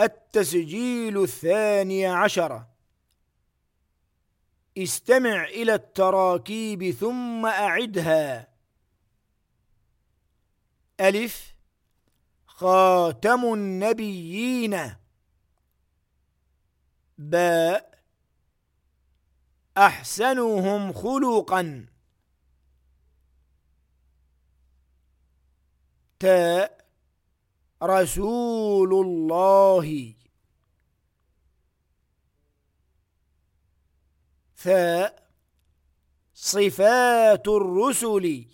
التسجيل الثاني عشر. استمع إلى التراكيب ثم أعدها. ألف. خاتم النبيين. باء. أحسنهم خلقا. تاء. رسول الله. ثاء صفات الرسل.